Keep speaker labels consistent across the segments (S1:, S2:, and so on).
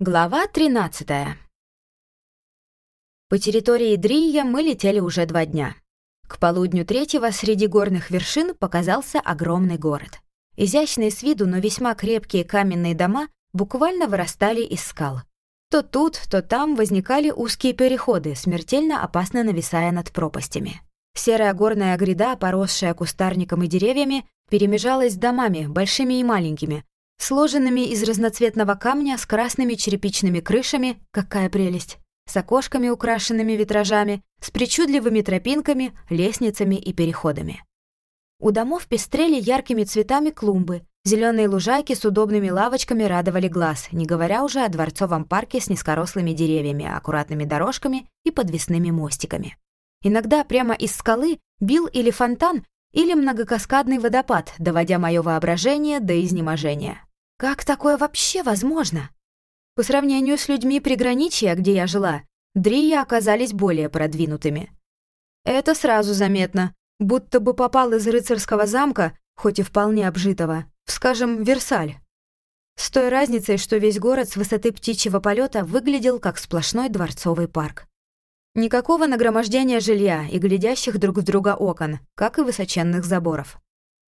S1: Глава 13 По территории Дрия мы летели уже два дня. К полудню третьего среди горных вершин показался огромный город. Изящные с виду, но весьма крепкие каменные дома буквально вырастали из скал. То тут, то там возникали узкие переходы, смертельно опасно нависая над пропастями. Серая горная гряда, поросшая кустарником и деревьями, перемежалась с домами, большими и маленькими, сложенными из разноцветного камня с красными черепичными крышами, какая прелесть, с окошками, украшенными витражами, с причудливыми тропинками, лестницами и переходами. У домов пестрели яркими цветами клумбы, зеленые лужайки с удобными лавочками радовали глаз, не говоря уже о дворцовом парке с низкорослыми деревьями, аккуратными дорожками и подвесными мостиками. Иногда прямо из скалы бил или фонтан, или многокаскадный водопад, доводя мое воображение до изнеможения. Как такое вообще возможно? По сравнению с людьми приграничья, где я жила, дрия оказались более продвинутыми. Это сразу заметно, будто бы попал из рыцарского замка, хоть и вполне обжитого, в, скажем, Версаль. С той разницей, что весь город с высоты птичьего полета выглядел как сплошной дворцовый парк. Никакого нагромождения жилья и глядящих друг в друга окон, как и высоченных заборов.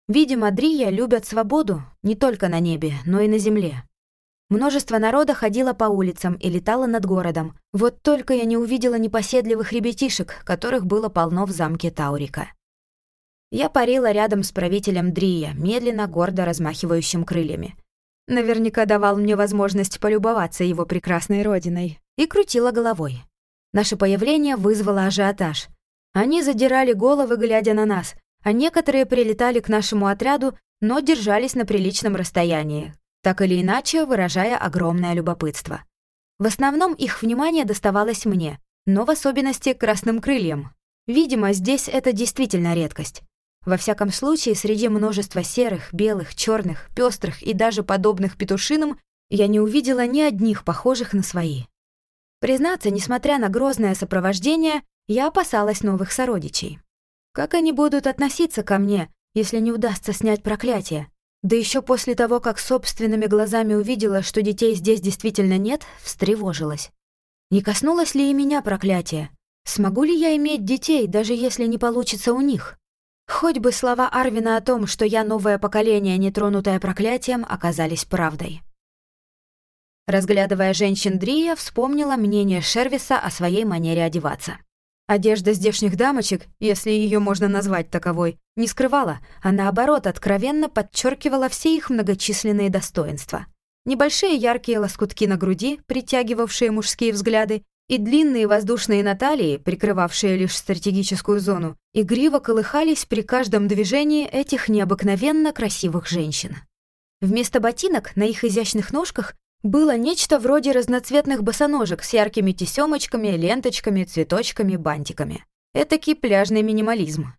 S1: Видимо, Дрия любят свободу не только на небе, но и на земле. Множество народа ходило по улицам и летало над городом. Вот только я не увидела непоседливых ребятишек, которых было полно в замке Таурика. Я парила рядом с правителем Дрия, медленно, гордо размахивающим крыльями. Наверняка давал мне возможность полюбоваться его прекрасной родиной. И крутила головой. Наше появление вызвало ажиотаж. Они задирали головы, глядя на нас, а некоторые прилетали к нашему отряду, но держались на приличном расстоянии, так или иначе выражая огромное любопытство. В основном их внимание доставалось мне, но в особенности красным крыльям. Видимо, здесь это действительно редкость. Во всяком случае, среди множества серых, белых, черных, пестрых и даже подобных петушинам я не увидела ни одних похожих на свои. Признаться, несмотря на грозное сопровождение, я опасалась новых сородичей. Как они будут относиться ко мне, если не удастся снять проклятие? Да еще после того, как собственными глазами увидела, что детей здесь действительно нет, встревожилась. Не коснулось ли и меня проклятие? Смогу ли я иметь детей, даже если не получится у них? Хоть бы слова Арвина о том, что я новое поколение, не тронутое проклятием, оказались правдой. Разглядывая женщин Дрия, вспомнила мнение Шервиса о своей манере одеваться. Одежда здешних дамочек, если ее можно назвать таковой, не скрывала, а наоборот откровенно подчеркивала все их многочисленные достоинства. Небольшие яркие лоскутки на груди, притягивавшие мужские взгляды, и длинные воздушные наталии, прикрывавшие лишь стратегическую зону, игриво колыхались при каждом движении этих необыкновенно красивых женщин. Вместо ботинок на их изящных ножках было нечто вроде разноцветных босоножек с яркими тесемочками, ленточками, цветочками, бантиками. Этакий пляжный минимализм.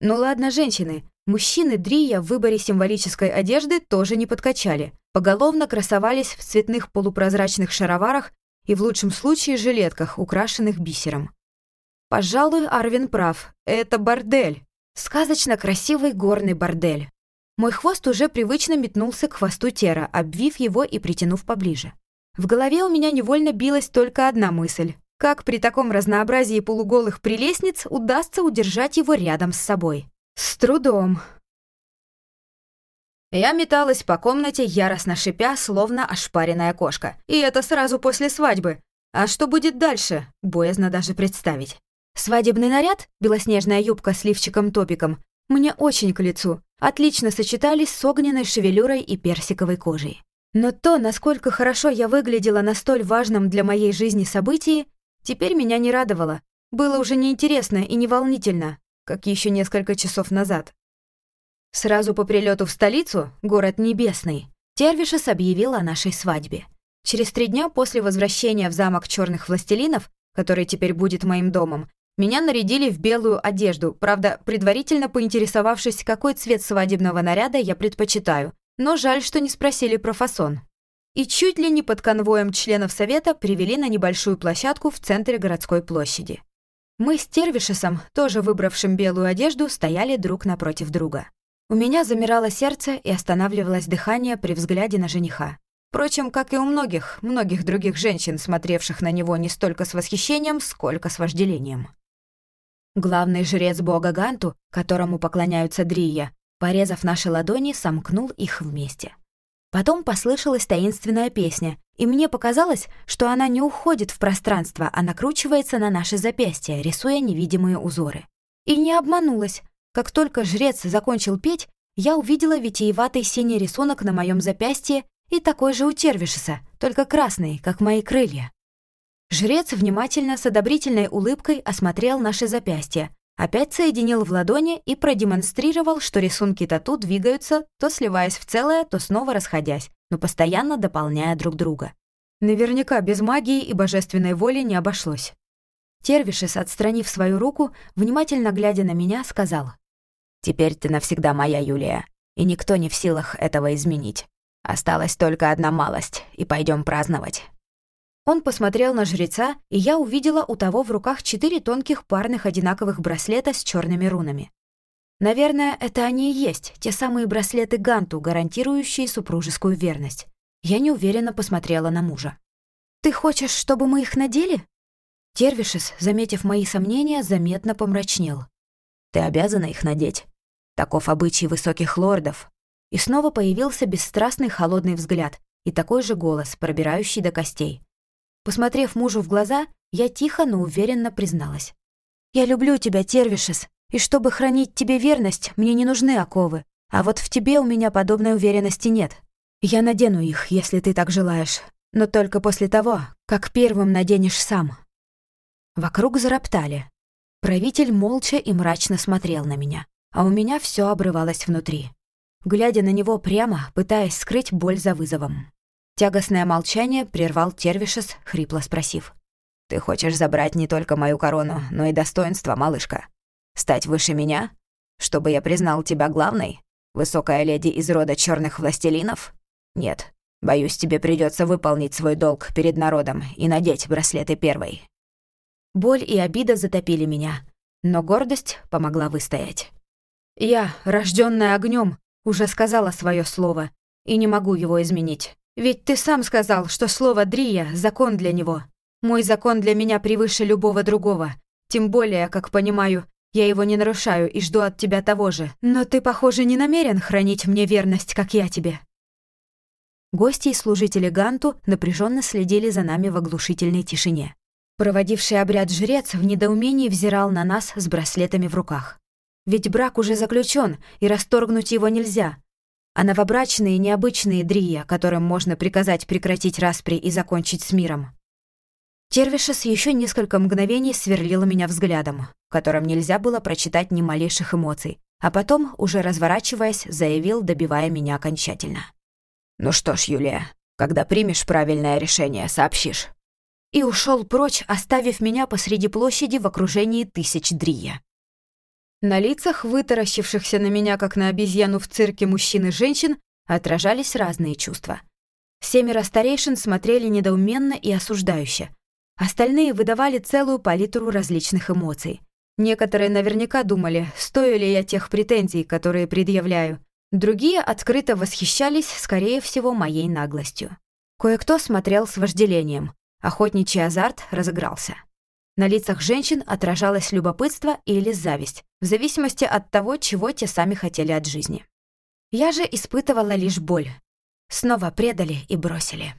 S1: Ну ладно, женщины. Мужчины Дрия в выборе символической одежды тоже не подкачали. Поголовно красовались в цветных полупрозрачных шароварах и в лучшем случае жилетках, украшенных бисером. Пожалуй, Арвин прав. Это бордель. Сказочно красивый горный бордель. Мой хвост уже привычно метнулся к хвосту Тера, обвив его и притянув поближе. В голове у меня невольно билась только одна мысль. Как при таком разнообразии полуголых прелестниц удастся удержать его рядом с собой? С трудом. Я металась по комнате, яростно шипя, словно ошпаренная кошка. И это сразу после свадьбы. А что будет дальше? Боязно даже представить. Свадебный наряд, белоснежная юбка с лифчиком-топиком, мне очень к лицу отлично сочетались с огненной шевелюрой и персиковой кожей. Но то, насколько хорошо я выглядела на столь важном для моей жизни событии, теперь меня не радовало. Было уже неинтересно и не волнительно, как еще несколько часов назад. Сразу по прилету в столицу, город Небесный, Тервишес объявил о нашей свадьбе. Через три дня после возвращения в замок черных властелинов, который теперь будет моим домом, меня нарядили в белую одежду, правда, предварительно поинтересовавшись, какой цвет свадебного наряда я предпочитаю. Но жаль, что не спросили про фасон. И чуть ли не под конвоем членов совета привели на небольшую площадку в центре городской площади. Мы с Тервишесом, тоже выбравшим белую одежду, стояли друг напротив друга. У меня замирало сердце и останавливалось дыхание при взгляде на жениха. Впрочем, как и у многих, многих других женщин, смотревших на него не столько с восхищением, сколько с вожделением. Главный жрец бога Ганту, которому поклоняются Дрия, порезав наши ладони, сомкнул их вместе. Потом послышалась таинственная песня, и мне показалось, что она не уходит в пространство, а накручивается на наши запястья, рисуя невидимые узоры. И не обманулась. Как только жрец закончил петь, я увидела витиеватый синий рисунок на моем запястье и такой же у Тервишеса, только красный, как мои крылья. Жрец внимательно, с одобрительной улыбкой осмотрел наши запястья, опять соединил в ладони и продемонстрировал, что рисунки тату двигаются, то сливаясь в целое, то снова расходясь, но постоянно дополняя друг друга. Наверняка без магии и божественной воли не обошлось. Тервишес, отстранив свою руку, внимательно глядя на меня, сказал. «Теперь ты навсегда моя, Юлия, и никто не в силах этого изменить. Осталась только одна малость, и пойдем праздновать». Он посмотрел на жреца, и я увидела у того в руках четыре тонких парных одинаковых браслета с черными рунами. Наверное, это они и есть, те самые браслеты Ганту, гарантирующие супружескую верность. Я неуверенно посмотрела на мужа. «Ты хочешь, чтобы мы их надели?» Тервишес, заметив мои сомнения, заметно помрачнел. «Ты обязана их надеть. Таков обычай высоких лордов, и снова появился бесстрастный холодный взгляд и такой же голос, пробирающий до костей. Посмотрев мужу в глаза, я тихо, но уверенно призналась. «Я люблю тебя, Тервишес, и чтобы хранить тебе верность, мне не нужны оковы, а вот в тебе у меня подобной уверенности нет. Я надену их, если ты так желаешь, но только после того, как первым наденешь сам». Вокруг зароптали. Правитель молча и мрачно смотрел на меня, а у меня все обрывалось внутри глядя на него прямо, пытаясь скрыть боль за вызовом. Тягостное молчание прервал Тервишес, хрипло спросив. «Ты хочешь забрать не только мою корону, но и достоинство, малышка? Стать выше меня? Чтобы я признал тебя главной? Высокая леди из рода черных властелинов? Нет. Боюсь, тебе придется выполнить свой долг перед народом и надеть браслеты первой». Боль и обида затопили меня, но гордость помогла выстоять. Я, рожденная огнем, уже сказала свое слово, и не могу его изменить. Ведь ты сам сказал, что слово «дрия» — закон для него. Мой закон для меня превыше любого другого. Тем более, как понимаю, я его не нарушаю и жду от тебя того же. Но ты, похоже, не намерен хранить мне верность, как я тебе». Гости и служители Ганту напряженно следили за нами в оглушительной тишине. Проводивший обряд жрец в недоумении взирал на нас с браслетами в руках. Ведь брак уже заключен, и расторгнуть его нельзя. А новобрачные необычные дрия, которым можно приказать прекратить распри и закончить с миром. Тервишес еще несколько мгновений сверлила меня взглядом, в котором нельзя было прочитать ни малейших эмоций, а потом, уже разворачиваясь, заявил, добивая меня окончательно. «Ну что ж, Юлия, когда примешь правильное решение, сообщишь». И ушел прочь, оставив меня посреди площади в окружении тысяч дрия. На лицах, вытаращившихся на меня, как на обезьяну в цирке мужчин и женщин, отражались разные чувства. Семеро старейшин смотрели недоуменно и осуждающе. Остальные выдавали целую палитру различных эмоций. Некоторые наверняка думали, стою ли я тех претензий, которые предъявляю. Другие открыто восхищались, скорее всего, моей наглостью. Кое-кто смотрел с вожделением. Охотничий азарт разыгрался. На лицах женщин отражалось любопытство или зависть, в зависимости от того, чего те сами хотели от жизни. Я же испытывала лишь боль. Снова предали и бросили.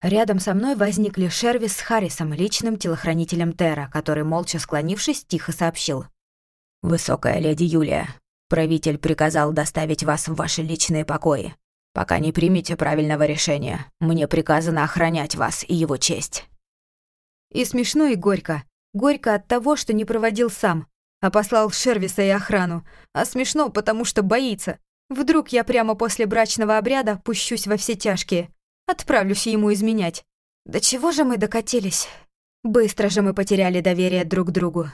S1: Рядом со мной возникли Шервис с Харрисом, личным телохранителем Тера, который, молча склонившись, тихо сообщил. «Высокая леди Юлия, правитель приказал доставить вас в ваши личные покои. Пока не примете правильного решения, мне приказано охранять вас и его честь». И смешно, и горько. Горько от того, что не проводил сам, а послал Шервиса и охрану. А смешно, потому что боится. Вдруг я прямо после брачного обряда пущусь во все тяжкие. Отправлюсь ему изменять. До чего же мы докатились? Быстро же мы потеряли доверие друг к другу.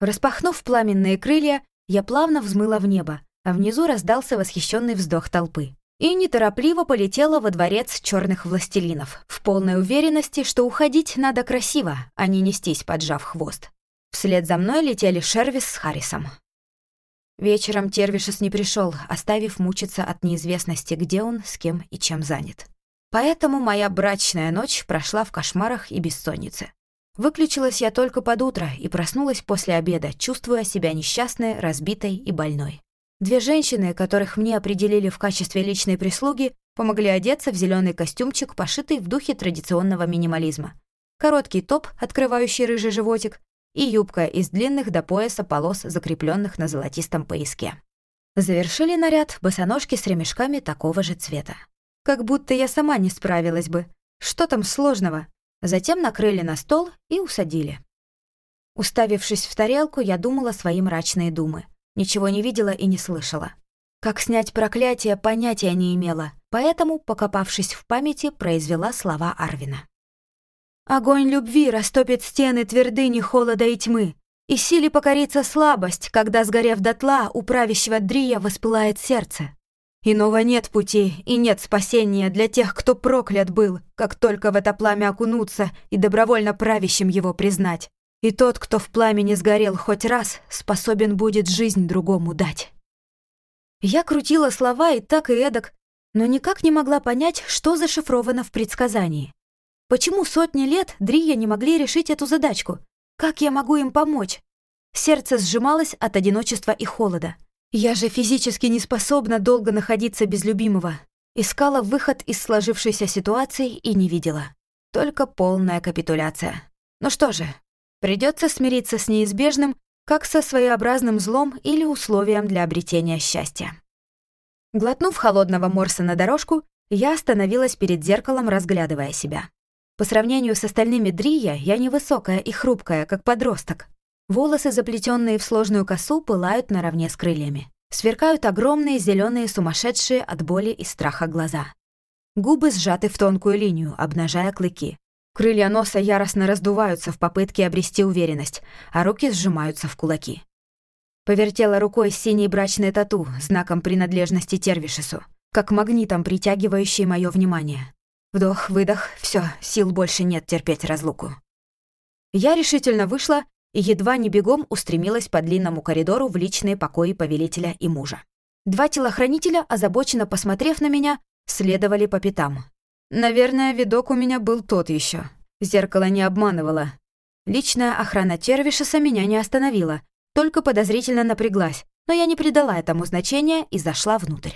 S1: Распахнув пламенные крылья, я плавно взмыла в небо, а внизу раздался восхищенный вздох толпы и неторопливо полетела во дворец черных властелинов, в полной уверенности, что уходить надо красиво, а не нестись, поджав хвост. Вслед за мной летели Шервис с Харрисом. Вечером Тервишес не пришел, оставив мучиться от неизвестности, где он, с кем и чем занят. Поэтому моя брачная ночь прошла в кошмарах и бессоннице. Выключилась я только под утро и проснулась после обеда, чувствуя себя несчастной, разбитой и больной. Две женщины, которых мне определили в качестве личной прислуги, помогли одеться в зеленый костюмчик, пошитый в духе традиционного минимализма. Короткий топ, открывающий рыжий животик, и юбка из длинных до пояса полос, закрепленных на золотистом пояске. Завершили наряд босоножки с ремешками такого же цвета. Как будто я сама не справилась бы. Что там сложного? Затем накрыли на стол и усадили. Уставившись в тарелку, я думала свои мрачные думы. Ничего не видела и не слышала. Как снять проклятие, понятия не имела, поэтому, покопавшись в памяти, произвела слова Арвина. «Огонь любви растопит стены твердыни холода и тьмы, и силе покорится слабость, когда, сгорев дотла, у правящего Дрия воспылает сердце. Иного нет пути и нет спасения для тех, кто проклят был, как только в это пламя окунуться и добровольно правящим его признать. И тот, кто в пламени сгорел хоть раз, способен будет жизнь другому дать. Я крутила слова и так и эдак, но никак не могла понять, что зашифровано в предсказании. Почему сотни лет Дрия не могли решить эту задачку? Как я могу им помочь? Сердце сжималось от одиночества и холода. Я же физически не способна долго находиться без любимого. Искала выход из сложившейся ситуации и не видела. Только полная капитуляция. Ну что же, придется смириться с неизбежным, как со своеобразным злом или условием для обретения счастья. Глотнув холодного морса на дорожку, я остановилась перед зеркалом, разглядывая себя. По сравнению с остальными Дрия, я невысокая и хрупкая, как подросток. Волосы, заплетенные в сложную косу, пылают наравне с крыльями. Сверкают огромные зеленые сумасшедшие от боли и страха глаза. Губы сжаты в тонкую линию, обнажая клыки. Крылья носа яростно раздуваются в попытке обрести уверенность, а руки сжимаются в кулаки. Повертела рукой синий брачный тату, знаком принадлежности Тервишесу, как магнитом притягивающий мое внимание. Вдох, выдох, все, сил больше нет терпеть разлуку. Я решительно вышла и едва не бегом устремилась по длинному коридору в личные покои повелителя и мужа. Два телохранителя, озабоченно посмотрев на меня, следовали по пятам. Наверное, видок у меня был тот еще. Зеркало не обманывало. Личная охрана Червишеса меня не остановила, только подозрительно напряглась, но я не придала этому значения и зашла внутрь.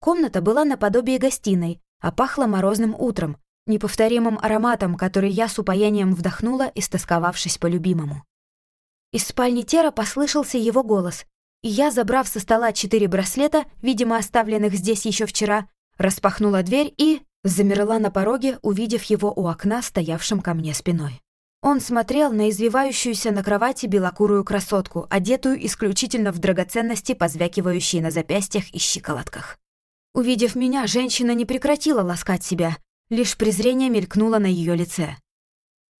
S1: Комната была наподобие гостиной, а пахла морозным утром, неповторимым ароматом, который я с упоением вдохнула, истосковавшись по любимому. Из спальни Тера послышался его голос, и я, забрав со стола четыре браслета, видимо, оставленных здесь еще вчера, распахнула дверь и замерла на пороге, увидев его у окна, стоявшим ко мне спиной. Он смотрел на извивающуюся на кровати белокурую красотку, одетую исключительно в драгоценности, позвякивающие на запястьях и щиколотках. Увидев меня, женщина не прекратила ласкать себя, Лишь презрение мелькнуло на ее лице.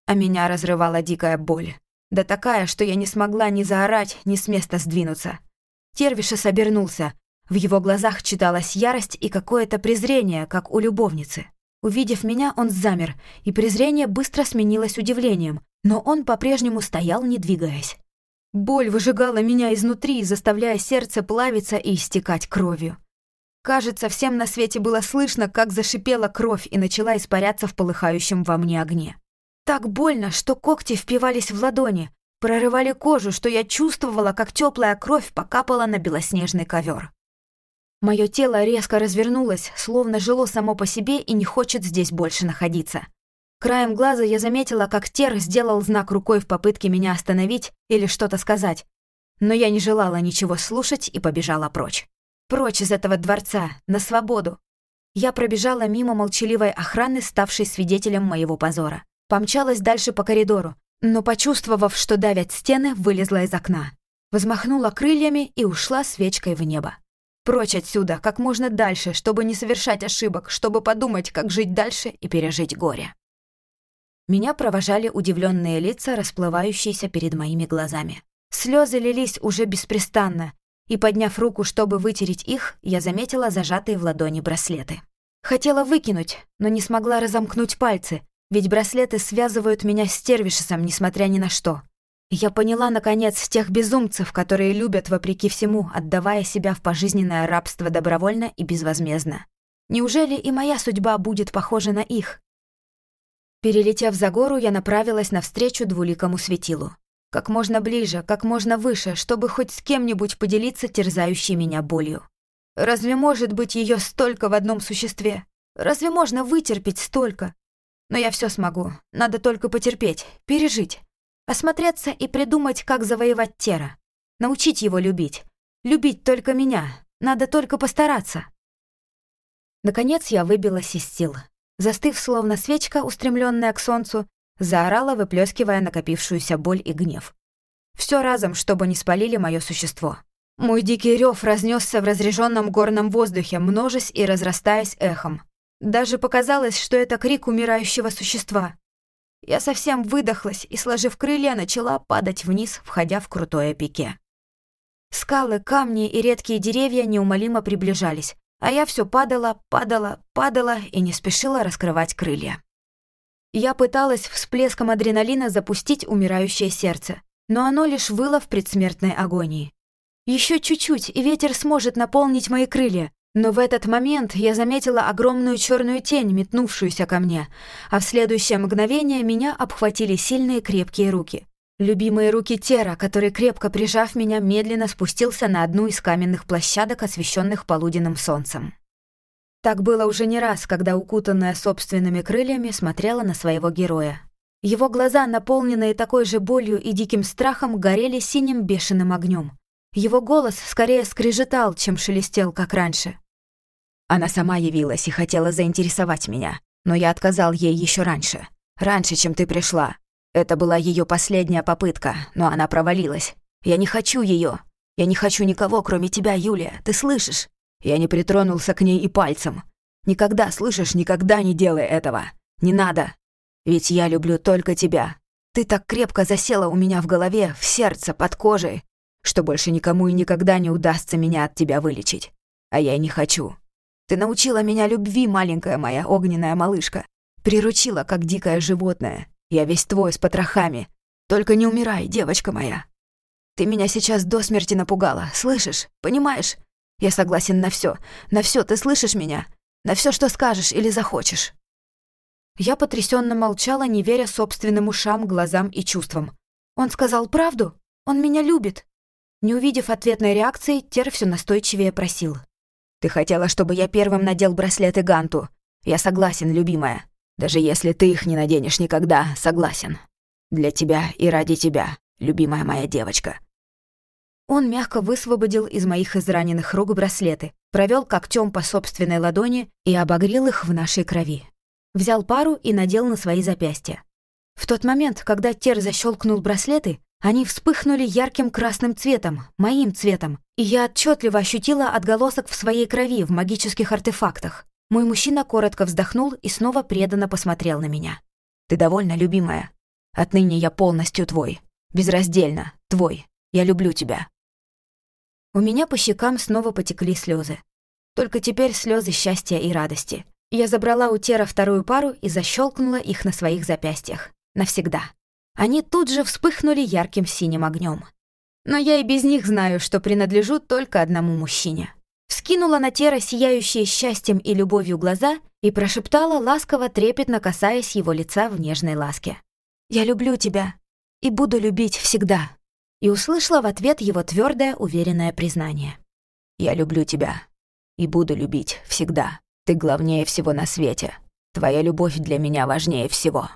S1: А меня разрывала дикая боль. Да такая, что я не смогла ни заорать, ни с места сдвинуться. Тервишес обернулся. В его глазах читалась ярость и какое-то презрение, как у любовницы. Увидев меня, он замер, и презрение быстро сменилось удивлением, но он по-прежнему стоял, не двигаясь. Боль выжигала меня изнутри, заставляя сердце плавиться и истекать кровью. Кажется, всем на свете было слышно, как зашипела кровь и начала испаряться в полыхающем во мне огне. Так больно, что когти впивались в ладони, прорывали кожу, что я чувствовала, как теплая кровь покапала на белоснежный ковер. Мое тело резко развернулось, словно жило само по себе и не хочет здесь больше находиться. Краем глаза я заметила, как Тер сделал знак рукой в попытке меня остановить или что-то сказать, но я не желала ничего слушать и побежала прочь. Прочь из этого дворца, на свободу. Я пробежала мимо молчаливой охраны, ставшей свидетелем моего позора. Помчалась дальше по коридору, но, почувствовав, что давят стены, вылезла из окна. Взмахнула крыльями и ушла свечкой в небо. Прочь отсюда, как можно дальше, чтобы не совершать ошибок, чтобы подумать, как жить дальше и пережить горе. Меня провожали удивленные лица, расплывающиеся перед моими глазами. Слезы лились уже беспрестанно, и, подняв руку, чтобы вытереть их, я заметила зажатые в ладони браслеты. Хотела выкинуть, но не смогла разомкнуть пальцы, ведь браслеты связывают меня с Тервишесом, несмотря ни на что. Я поняла, наконец, тех безумцев, которые любят, вопреки всему, отдавая себя в пожизненное рабство добровольно и безвозмездно. Неужели и моя судьба будет похожа на их? Перелетев за гору, я направилась навстречу двуликому светилу. Как можно ближе, как можно выше, чтобы хоть с кем-нибудь поделиться терзающей меня болью. Разве может быть ее столько в одном существе? Разве можно вытерпеть столько? Но я все смогу. Надо только потерпеть, пережить. Осмотреться и придумать, как завоевать Тера. Научить его любить. Любить только меня. Надо только постараться. Наконец я выбилась из сил. Застыв, словно свечка, устремленная к солнцу, заорала, выплескивая накопившуюся боль и гнев. Все разом, чтобы не спалили мое существо. Мой дикий рев разнесся в разреженном горном воздухе, множась и разрастаясь эхом. Даже показалось, что это крик умирающего существа. Я совсем выдохлась и, сложив крылья, начала падать вниз, входя в крутое пике. Скалы, камни и редкие деревья неумолимо приближались, а я все падала, падала, падала и не спешила раскрывать крылья. Я пыталась всплеском адреналина запустить умирающее сердце, но оно лишь выло в предсмертной агонии. Еще чуть-чуть, и ветер сможет наполнить мои крылья, но в этот момент я заметила огромную черную тень, метнувшуюся ко мне, а в следующее мгновение меня обхватили сильные крепкие руки. Любимые руки Тера, который, крепко прижав меня, медленно спустился на одну из каменных площадок, освещенных полуденным солнцем. Так было уже не раз, когда, укутанная собственными крыльями, смотрела на своего героя. Его глаза, наполненные такой же болью и диким страхом, горели синим бешеным огнем. Его голос скорее скрежетал, чем шелестел, как раньше. Она сама явилась и хотела заинтересовать меня, но я отказал ей еще раньше. Раньше, чем ты пришла. Это была ее последняя попытка, но она провалилась. Я не хочу ее. Я не хочу никого, кроме тебя, Юлия. Ты слышишь? Я не притронулся к ней и пальцем. Никогда, слышишь, никогда не делай этого. Не надо. Ведь я люблю только тебя. Ты так крепко засела у меня в голове, в сердце, под кожей, что больше никому и никогда не удастся меня от тебя вылечить. А я и не хочу. Ты научила меня любви, маленькая моя огненная малышка. Приручила, как дикое животное. Я весь твой с потрохами. Только не умирай, девочка моя. Ты меня сейчас до смерти напугала, слышишь? Понимаешь? Я согласен на все, На все ты слышишь меня? На все, что скажешь или захочешь. Я потрясенно молчала, не веря собственным ушам, глазам и чувствам. Он сказал правду? Он меня любит. Не увидев ответной реакции, Тер все настойчивее просил. «Ты хотела, чтобы я первым надел браслеты Ганту. Я согласен, любимая. Даже если ты их не наденешь никогда, согласен. Для тебя и ради тебя, любимая моя девочка». Он мягко высвободил из моих израненных рук браслеты, провел когтем по собственной ладони и обогрел их в нашей крови. Взял пару и надел на свои запястья. В тот момент, когда Тер защелкнул браслеты, они вспыхнули ярким красным цветом, моим цветом, и я отчетливо ощутила отголосок в своей крови в магических артефактах. Мой мужчина коротко вздохнул и снова преданно посмотрел на меня. «Ты довольна, любимая? Отныне я полностью твой. Безраздельно, твой. Я люблю тебя». У меня по щекам снова потекли слезы. Только теперь слезы счастья и радости. Я забрала у Тера вторую пару и защелкнула их на своих запястьях. Навсегда. Они тут же вспыхнули ярким синим огнем. Но я и без них знаю, что принадлежу только одному мужчине. Вскинула на Тера сияющие счастьем и любовью глаза и прошептала, ласково трепетно касаясь его лица в нежной ласке. «Я люблю тебя и буду любить всегда». И услышала в ответ его твердое, уверенное признание. «Я люблю тебя и буду любить всегда. Ты главнее всего на свете. Твоя любовь для меня важнее всего».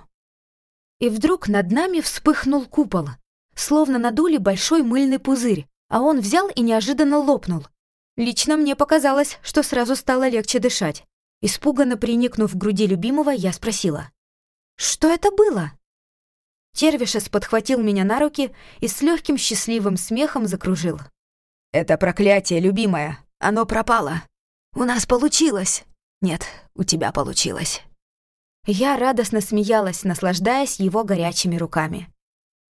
S1: И вдруг над нами вспыхнул купол, словно надули большой мыльный пузырь, а он взял и неожиданно лопнул. Лично мне показалось, что сразу стало легче дышать. Испуганно приникнув к груди любимого, я спросила. «Что это было?» Тервишес подхватил меня на руки и с легким счастливым смехом закружил. «Это проклятие, любимая. Оно пропало. У нас получилось. Нет, у тебя получилось». Я радостно смеялась, наслаждаясь его горячими руками.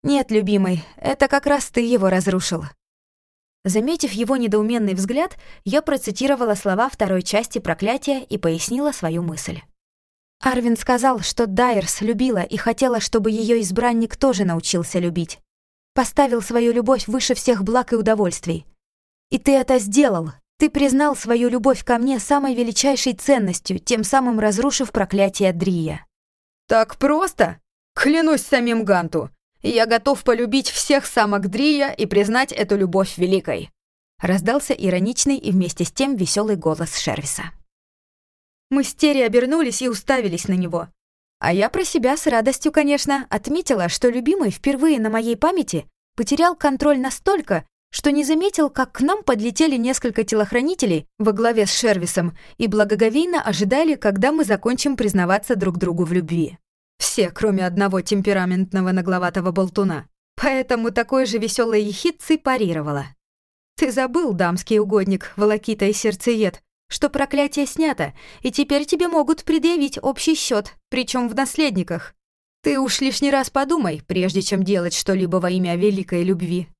S1: «Нет, любимый, это как раз ты его разрушил». Заметив его недоуменный взгляд, я процитировала слова второй части проклятия и пояснила свою мысль. Арвин сказал, что Дайерс любила и хотела, чтобы ее избранник тоже научился любить. Поставил свою любовь выше всех благ и удовольствий. И ты это сделал, Ты признал свою любовь ко мне самой величайшей ценностью, тем самым разрушив проклятие Дрия.
S2: Так просто? Клянусь самим Ганту. Я готов полюбить всех самок Дрия и признать эту любовь великой.
S1: Раздался ироничный и вместе с тем веселый голос Шервиса.
S2: Мы с Терри обернулись и уставились на него. А я про себя с радостью, конечно, отметила, что любимый впервые на моей памяти потерял контроль настолько, что не заметил, как к нам подлетели несколько телохранителей во главе с Шервисом и благоговейно ожидали, когда мы закончим признаваться друг другу в любви. Все, кроме одного темпераментного нагловатого болтуна. Поэтому такой же веселой ехидцей парировала. «Ты забыл, дамский угодник, волокита и сердцеед, что проклятие снято, и теперь тебе могут предъявить общий счет, причем в наследниках. Ты уж лишний раз подумай, прежде чем делать что-либо во имя великой любви».